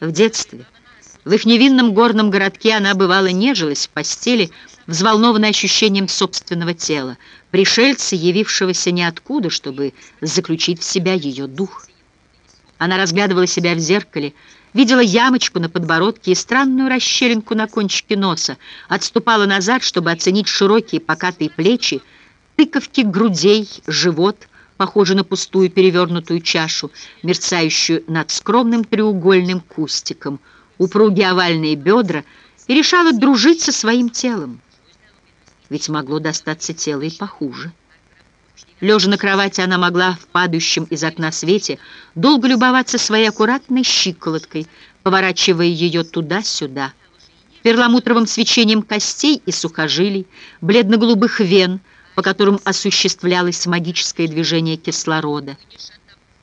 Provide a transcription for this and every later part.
В детстве, в их невинном горном городке она бывала нежилась в постели, взволнованная ощущением собственного тела, пришельца, явившегося ниоткуда, чтобы заключить в себя ее дух. Она разглядывала себя в зеркале, видела ямочку на подбородке и странную расщелинку на кончике носа, отступала назад, чтобы оценить широкие покатые плечи, тыковки грудей, живот, похожий на пустую перевернутую чашу, мерцающую над скромным треугольным кустиком, упругие овальные бедра, и решала дружить со своим телом. Ведь могло достаться тело и похуже. Лежа на кровати, она могла в падающем из окна свете долго любоваться своей аккуратной щиколоткой, поворачивая ее туда-сюда. Перламутровым свечением костей и сухожилий, бледно-голубых вен, по которым осуществлялось магическое движение кислорода.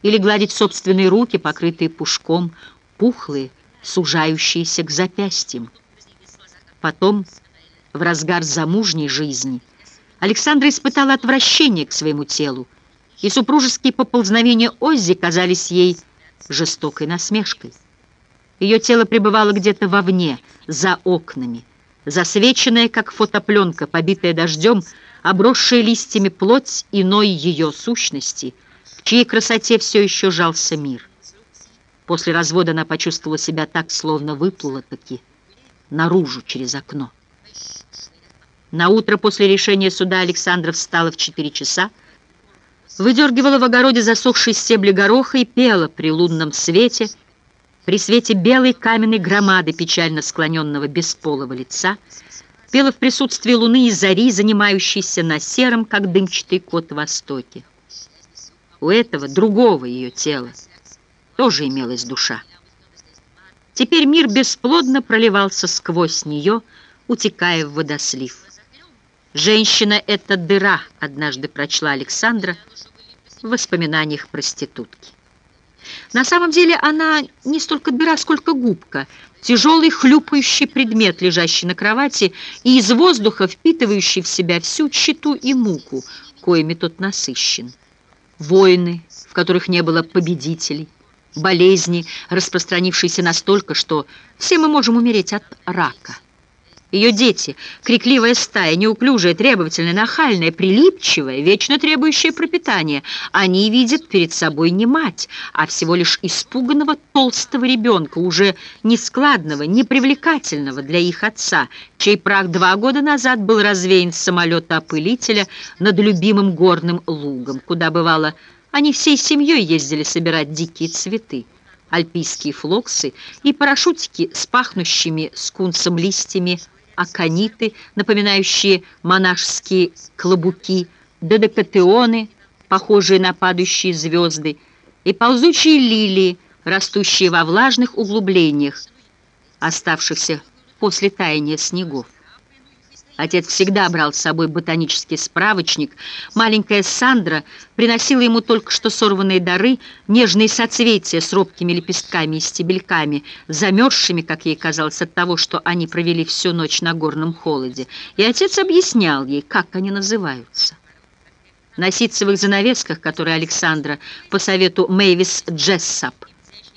Или гладить собственные руки, покрытые пушком, пухлые, сужающиеся к запястьям. Потом, в разгар замужней жизни, Александра испытала отвращение к своему телу, и супружеские поползновения Оззи казались ей жестокой насмешкой. Ее тело пребывало где-то вовне, за окнами, засвеченное, как фотопленка, побитая дождем, обросшая листьями плоть иной ее сущности, в чьей красоте все еще жался мир. После развода она почувствовала себя так, словно выплыла-таки наружу через окно. На утро после решения суда Александра встала в 4 часа, выдергивала в огороде засохшие стебли гороха и пела при лунном свете, при свете белой каменной громады печально склоненного бесполого лица, пела в присутствии луны и зари, занимающейся на сером, как дымчатый кот, востоке. У этого, другого ее тела, тоже имелась душа. Теперь мир бесплодно проливался сквозь нее, утекая в водослив. «Женщина — это дыра», — однажды прочла Александра в воспоминаниях проститутки. На самом деле она не столько дыра, сколько губка, тяжелый хлюпающий предмет, лежащий на кровати и из воздуха впитывающий в себя всю тщету и муку, коими тот насыщен. Войны, в которых не было победителей, болезни, распространившиеся настолько, что все мы можем умереть от рака — ее дети, крикливая стая, неуклюжая, требовательная, нахальная, прилипчивая, вечно требующая пропитания. Они видят перед собой не мать, а всего лишь испуганного толстого ребенка, уже нескладного, непривлекательного для их отца, чей прах два года назад был развеян с самолета-опылителя над любимым горным лугом, куда, бывало, они всей семьей ездили собирать дикие цветы альпийские флоксы и парашютики с пахнущими скунсом листьями акониты, напоминающие монашеские клобуки, додекатеоны, похожие на падающие звезды, и ползучие лилии, растущие во влажных углублениях, оставшихся после таяния снегов. Отец всегда брал с собой ботанический справочник. Маленькая Сандра приносила ему только что сорванные дары, нежные соцветия с робкими лепестками и стебельками, замерзшими, как ей казалось, от того, что они провели всю ночь на горном холоде. И отец объяснял ей, как они называются. На ситцевых занавесках, которые Александра по совету Мэйвис Джессап,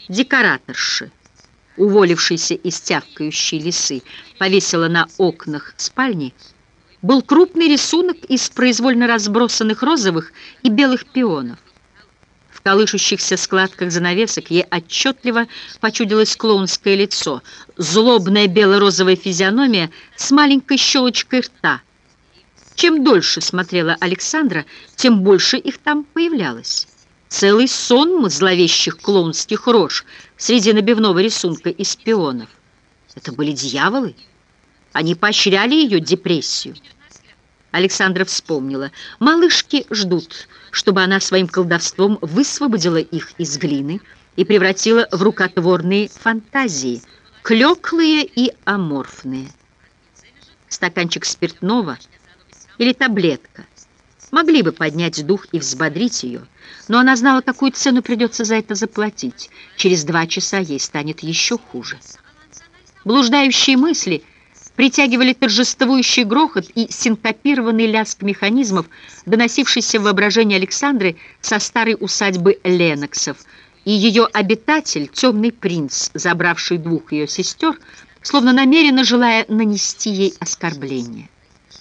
декораторши, уволившейся из тявкающей лисы, повесила на окнах спальни, был крупный рисунок из произвольно разбросанных розовых и белых пионов. В колышущихся складках занавесок ей отчетливо почудилось клоунское лицо, злобная бело-розовая физиономия с маленькой щелочкой рта. Чем дольше смотрела Александра, тем больше их там появлялось. Целый сон зловещих клоунских рож среди набивного рисунка из пионов. Это были дьяволы. Они поощряли ее депрессию. Александра вспомнила. Малышки ждут, чтобы она своим колдовством высвободила их из глины и превратила в рукотворные фантазии, клеклые и аморфные. Стаканчик спиртного или таблетка могли бы поднять дух и взбодрить ее, но она знала, какую цену придется за это заплатить. Через два часа ей станет еще хуже. Блуждающие мысли притягивали торжествующий грохот и синкопированный лязг механизмов, доносившийся в воображении Александры со старой усадьбы Леноксов, и ее обитатель, темный принц, забравший двух ее сестер, словно намеренно желая нанести ей оскорбление.